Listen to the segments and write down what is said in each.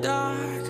Dark,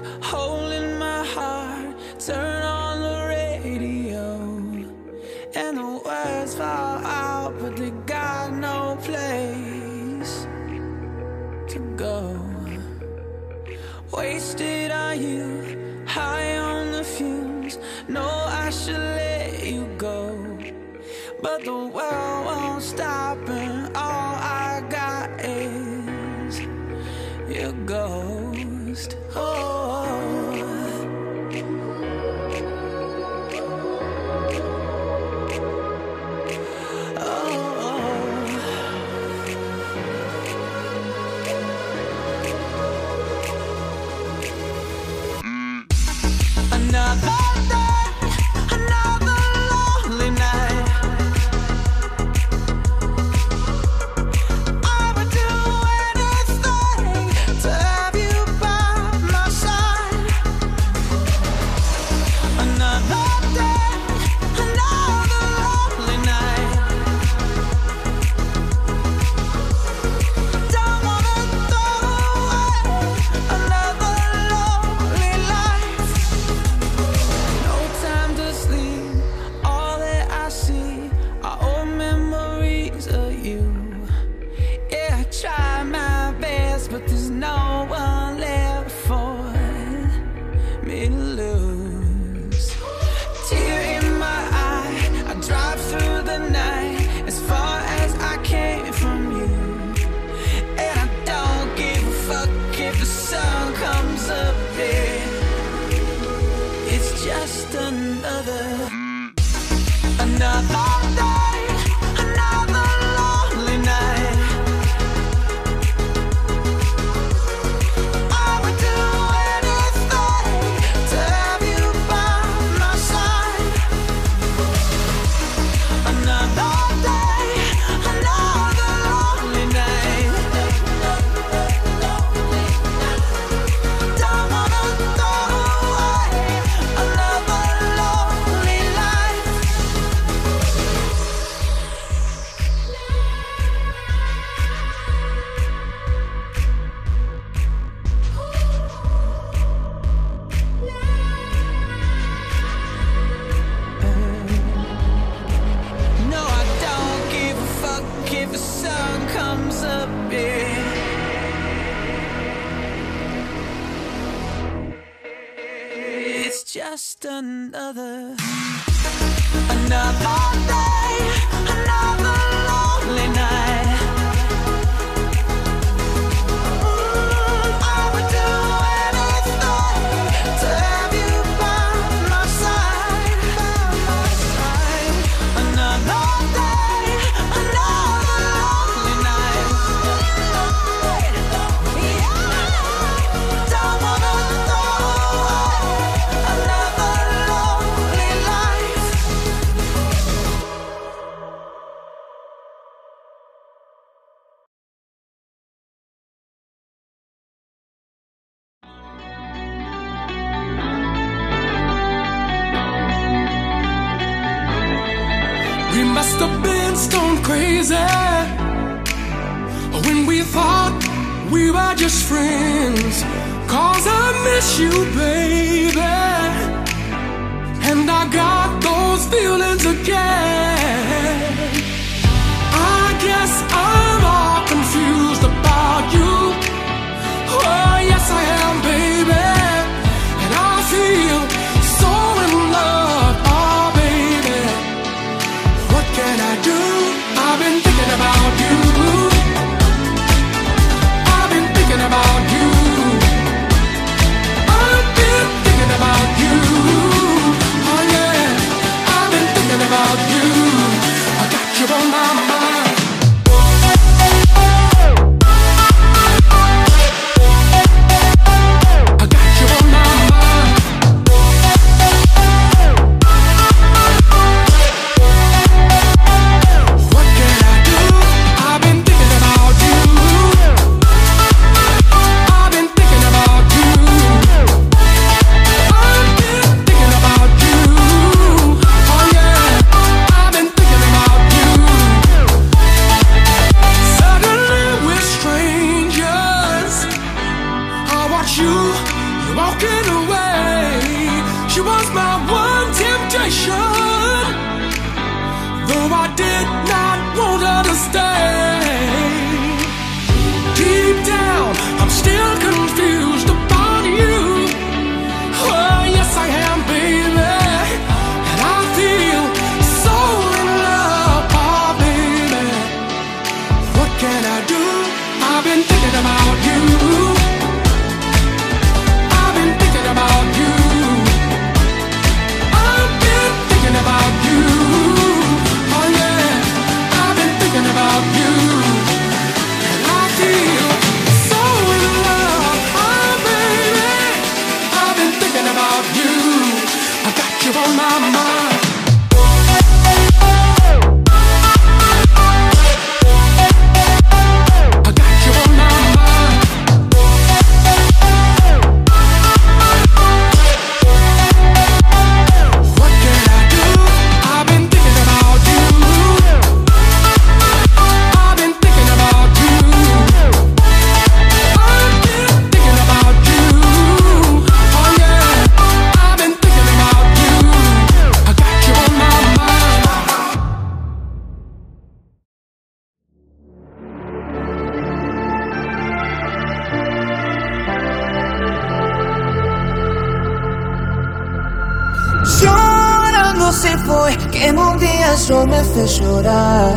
llorar.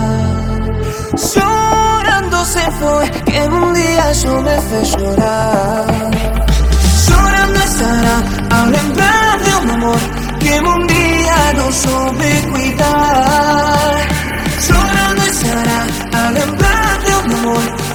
Llorando se fue, que un día yo me hice llorar. Llorando estará, al lembrar de un amor que un día no supe cuidar. Llorando estará, al lembrar de un amor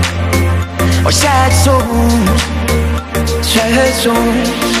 Are sad souls Sad souls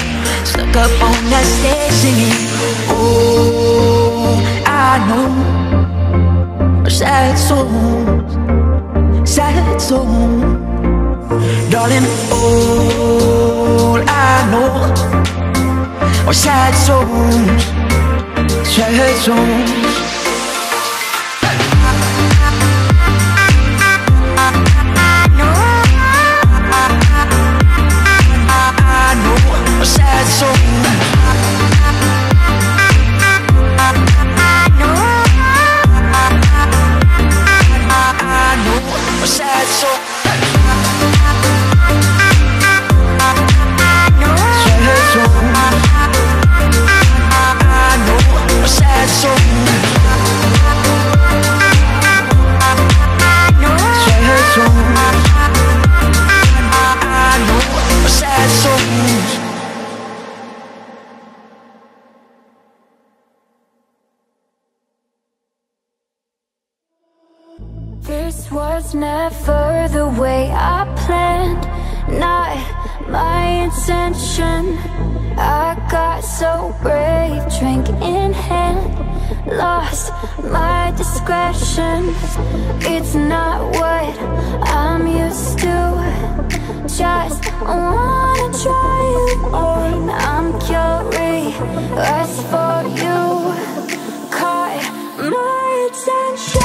Stuck up on that stage singing Oh, I know. Sad souls Sad souls Darling, all I know. Are sad souls Sad souls my intention. I got so brave, drink in hand, lost my discretion. It's not what I'm used to. Just wanna try you on. I'm curious for you. Caught my attention.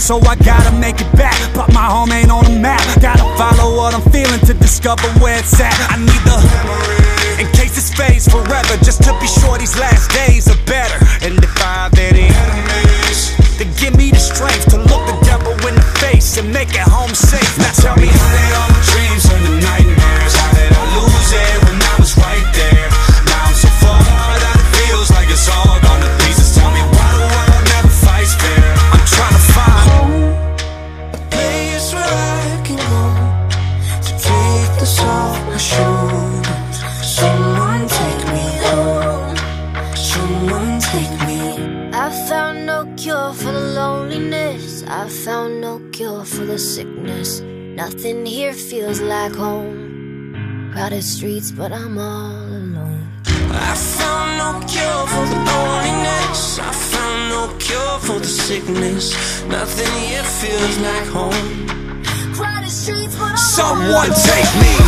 so I gotta make it back. but my home ain't on the map. Gotta follow what I'm feeling to discover where it's at. I streets, but I'm all alone. I found no cure for the loneliness. I found no cure for the sickness. Nothing here feels like home. Crowded streets, but I'm Someone take me.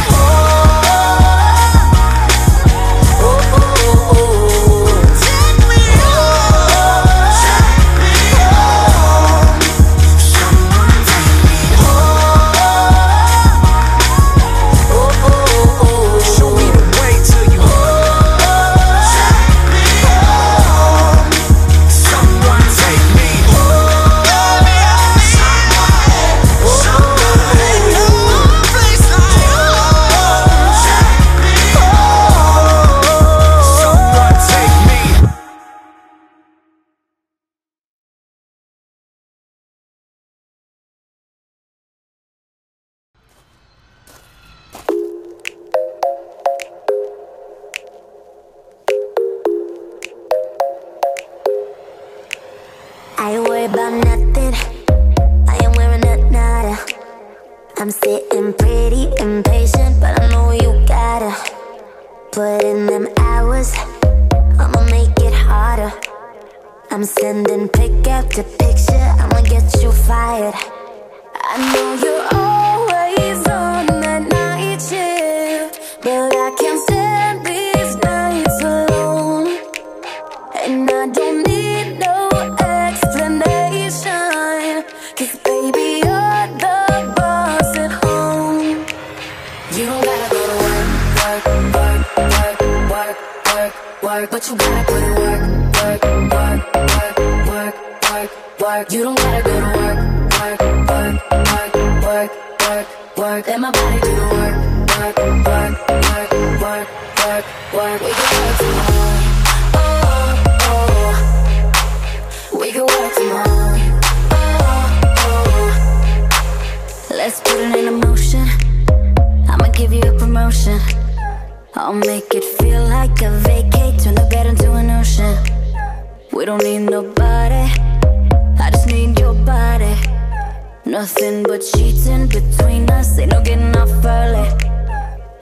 Nothing but cheating between us, ain't no getting off early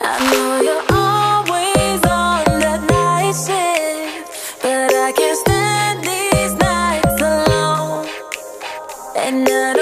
I know you're always on that night shift But I can't stand these nights alone And I don't.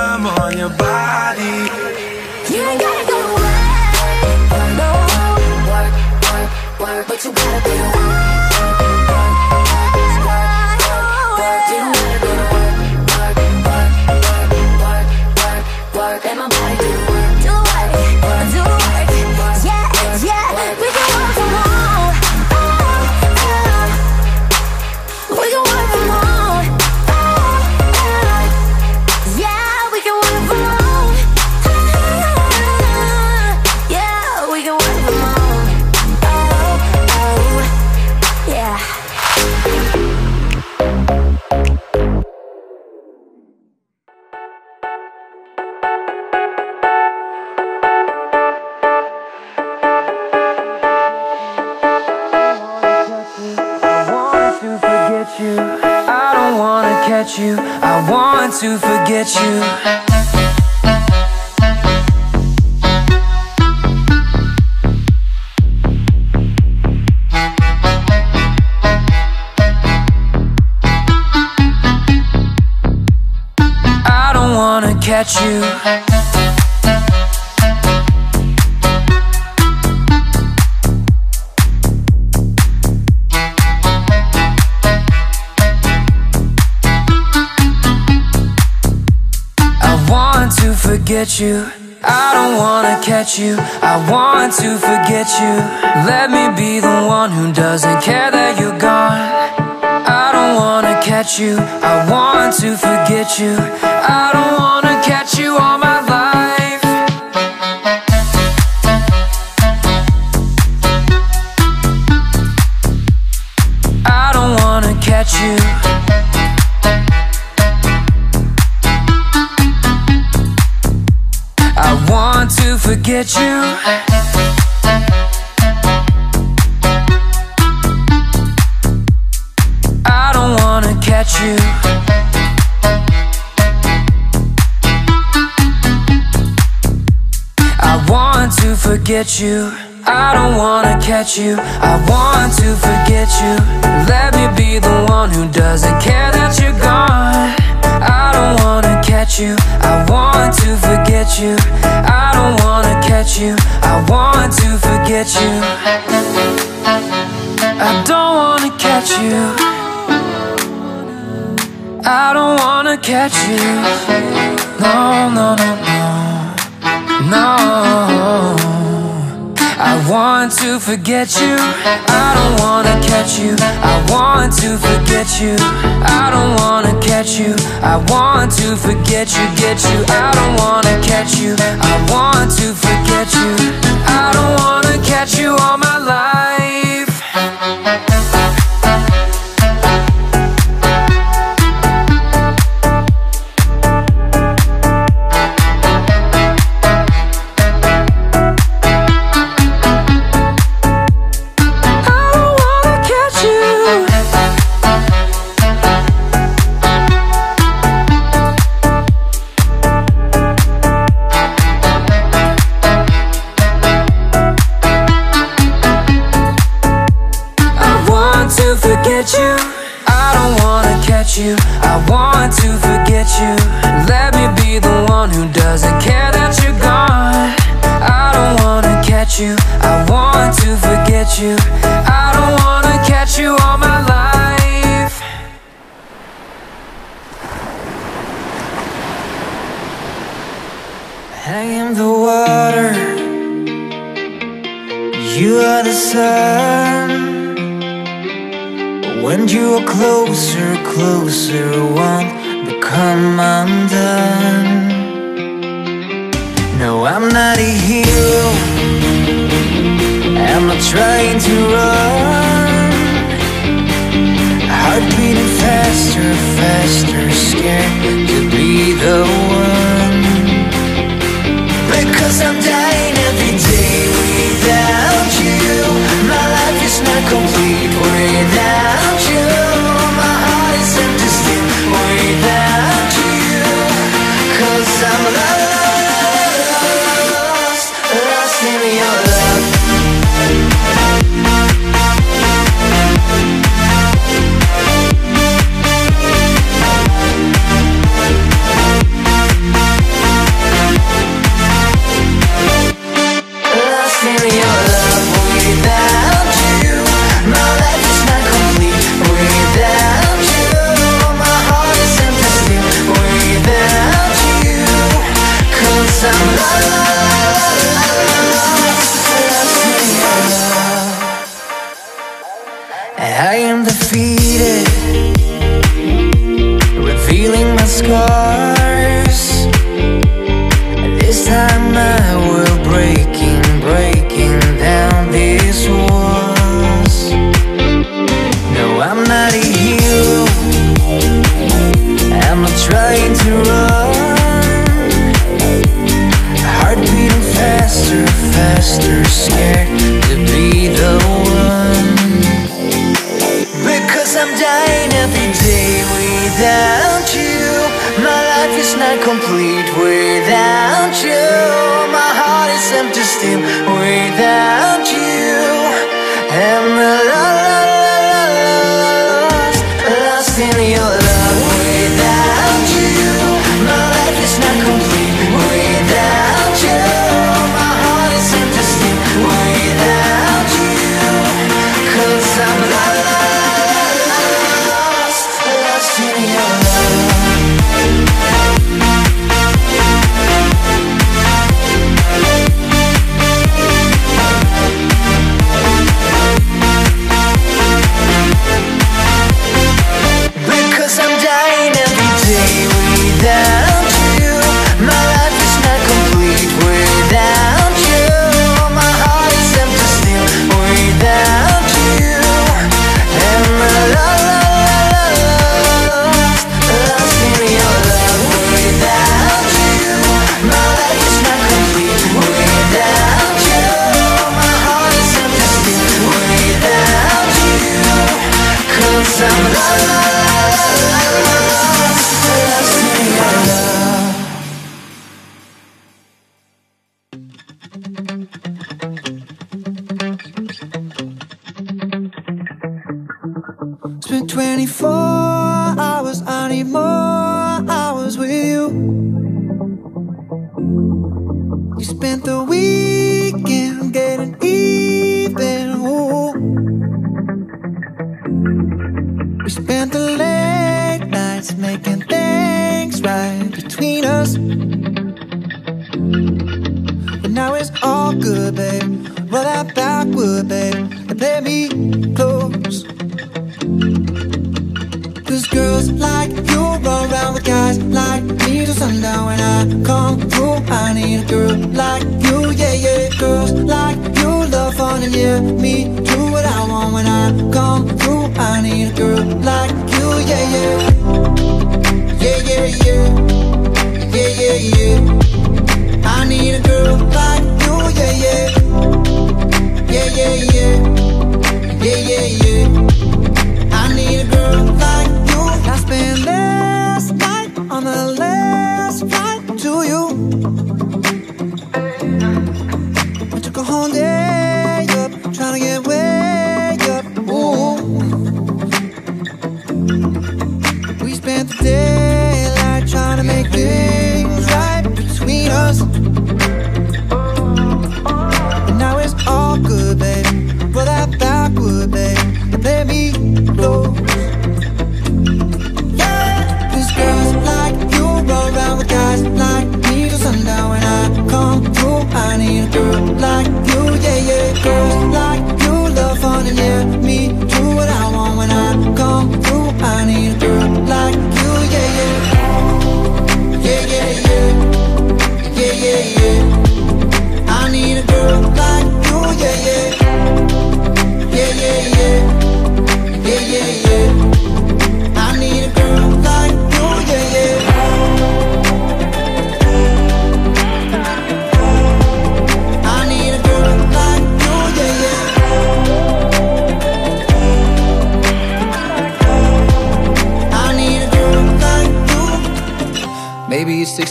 on your body. You. I don't wanna catch you. I want to forget you. Let me be the one who doesn't care that you're gone. I don't wanna catch you. I want to forget you. I don't wanna forget you. I don't wanna catch you. I want to forget you. I don't wanna catch you. I want to forget you. Let me be the one who doesn't care that you're gone. I don't wanna catch you. I want to forget you. You. I want to forget you. I don't wanna catch you. I don't wanna catch you. No, no, no, no. No. I want to forget you. I don't wanna catch you. I want to forget you. I don't wanna catch you. I want to forget you, get you. I don't wanna catch you. I want to forget you. I don't wanna catch you all my life. Scars. This time I will breaking, breaking down these walls. No, I'm not a hero. I'm not trying to run. Heart beating faster, faster, scared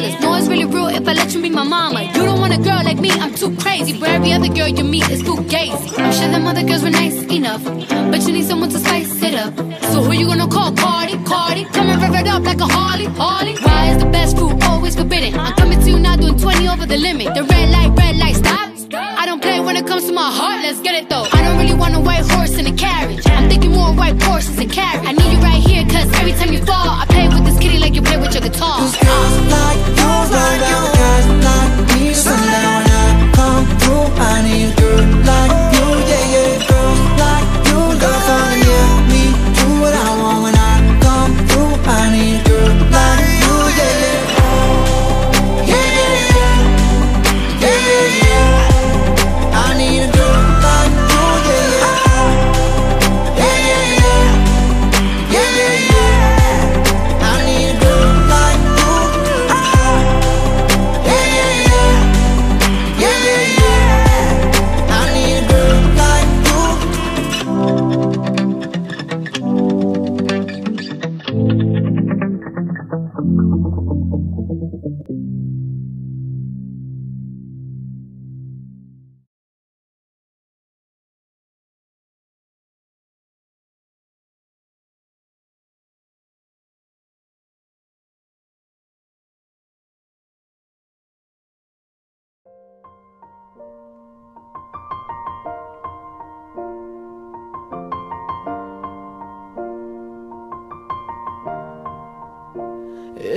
dancing. No, it's really real if I let you be my mama. You don't want a girl like me, I'm too crazy. Where every other girl you meet is too gazy. I'm sure them other girls were nice enough, but you need someone to spice it up. So who you gonna call? Cardi, Cardi. Come and rev it up like a Harley, Harley. Why is the best food always forbidden? I'm coming to you now doing 20 over the limit. The red light, red light, stop. I don't play when it comes to my heart, let's get it though. I don't really want a white horse in a carriage. I'm thinking more white horses and carriage. I need you right here, cause every time you fall, I play with this kitty like you play with your guitar. Cause like you around with guys like me till sundown when I come through. I need a girl like you,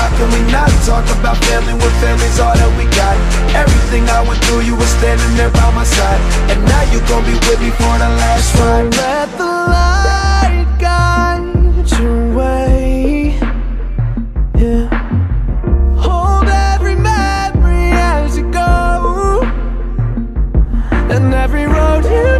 How can we not talk about family when family's all that we got? Everything I went through, you were standing there by my side. And now you gon' be with me for the last ride. Let the light guide your way. Yeah. Hold every memory as you go. And every road you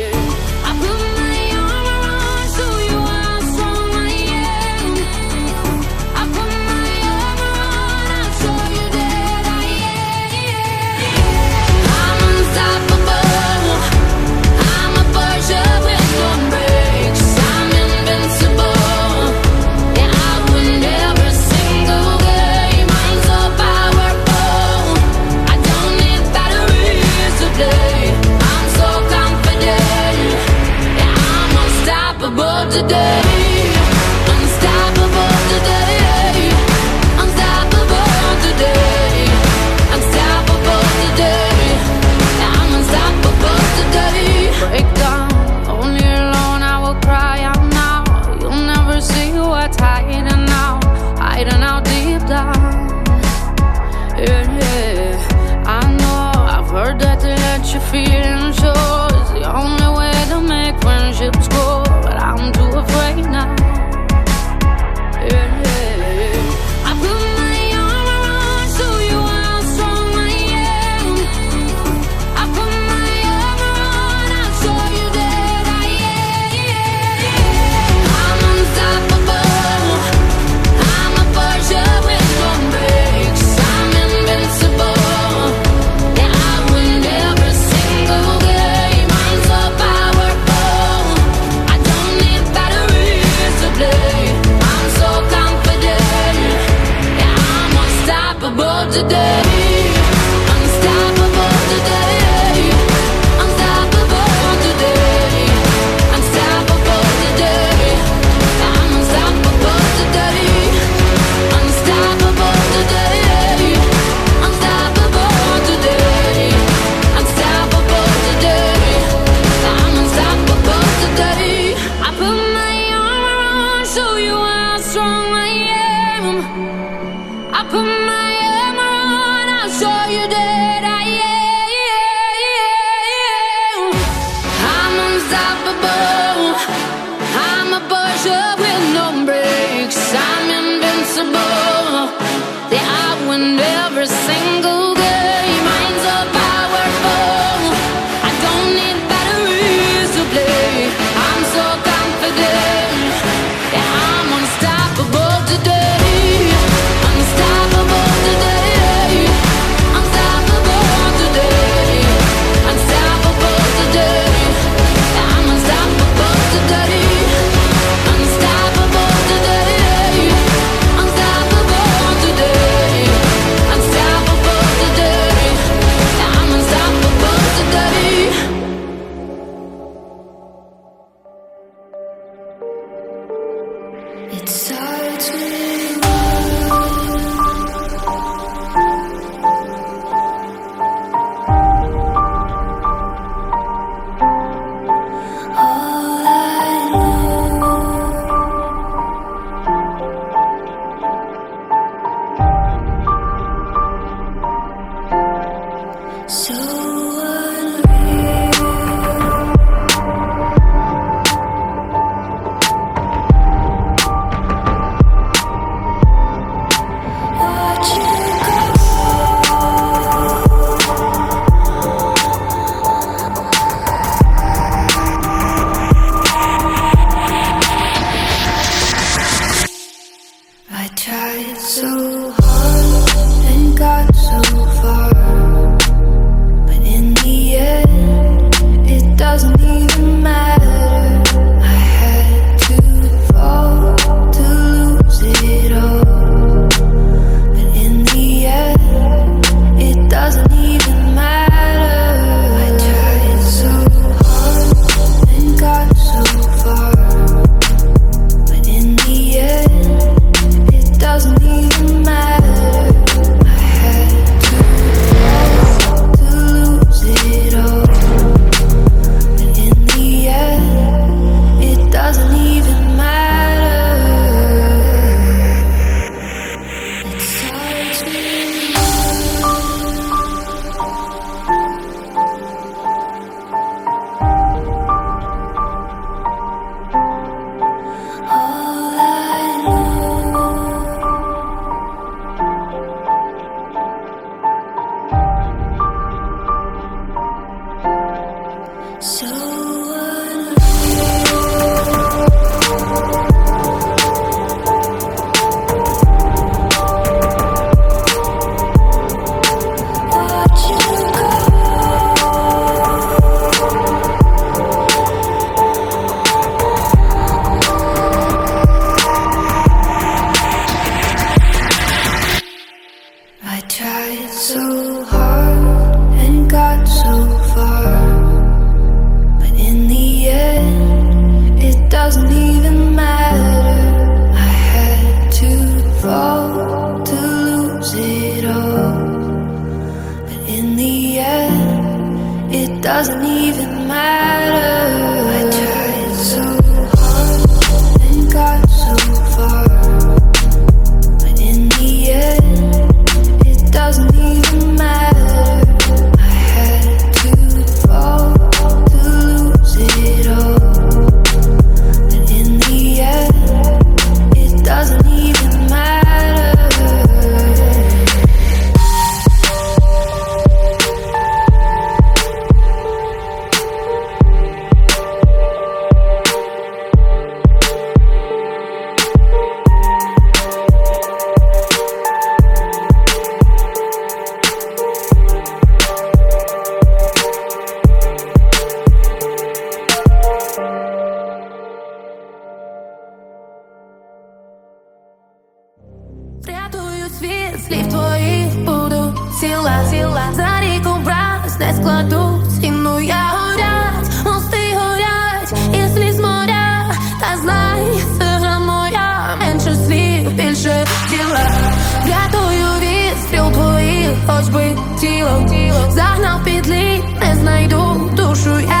кладу стіну я горять, мости горять, і сліз моря, та знай, сира моя, менше слів, більше тіла, Врятую відстріл твоїх, хоч би тіло, загнав підлі, не знайду душу я.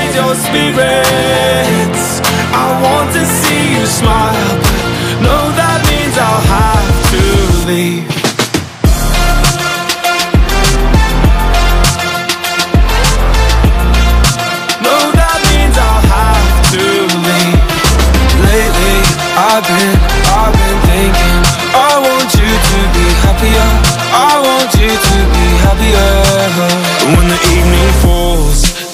raise your spirits. I want to see you smile. But no, that means I'll have to leave. No, that means I'll have to leave. Lately, I've been, I've been thinking I want you to be happier. I want you to be happier. When the evening falls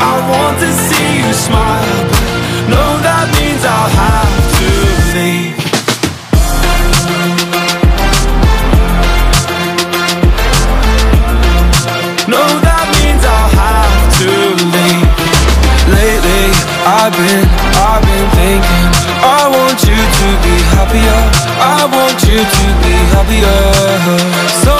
I want to see you smile But no, that means I'll have to leave. No, that means I'll have to leave. Lately, I've been, I've been thinking I want you to be happier I want you to be happier. So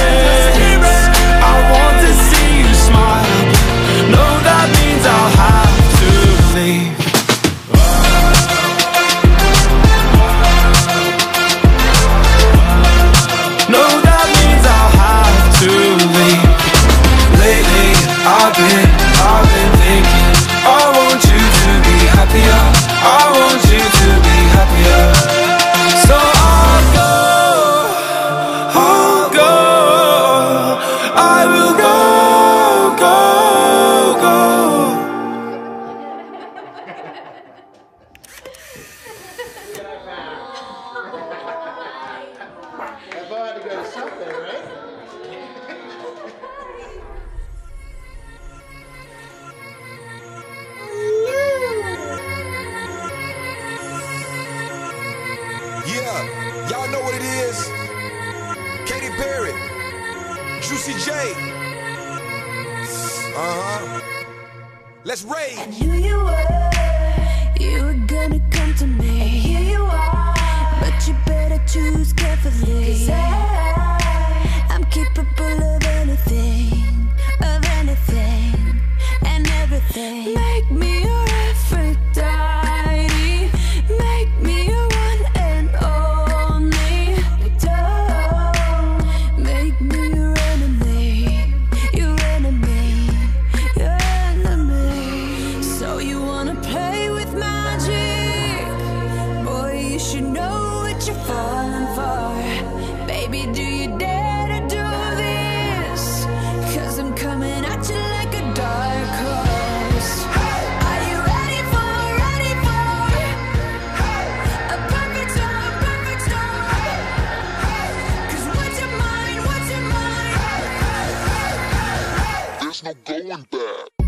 no going back.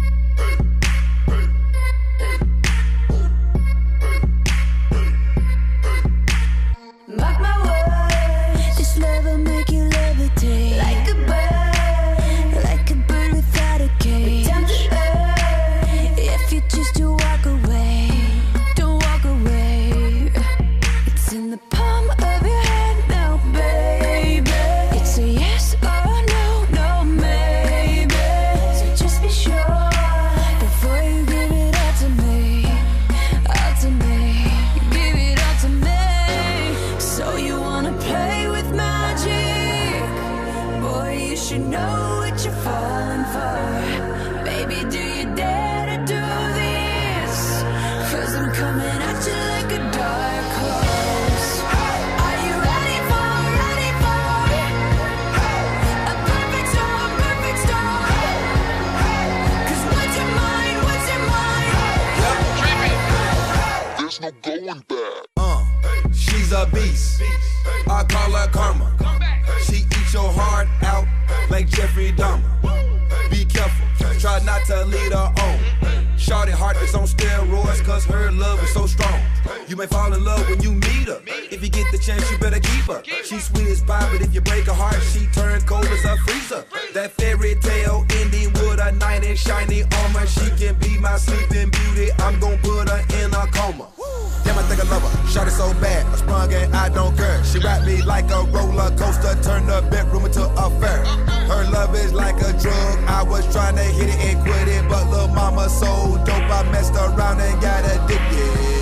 shawty heart is on steroids, cause her love is so strong. You may fall in love when you meet her. If you get the chance, you better keep her. She sweet as pie, but if you break her heart, she turn cold as a freezer. That fairy tale ending with a knight in shiny armor. She can be my sleeping beauty. I'm gonna put her in a coma. Damn, I think I love her. Shot it so bad, I sprung and I don't care. She rap me like a roller coaster, turn the bedroom into a fair. Her love is like a drug. I was trying to hit it and quit it, but little mama so dope, I messed around and got addicted.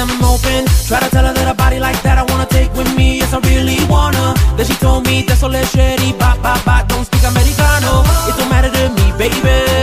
I'm open. Try to tell her that a body like that I wanna take with me Yes, I really wanna. Then she told me that's all that shitty Bop, bop, bop, don't speak Americano. It don't matter to me, baby.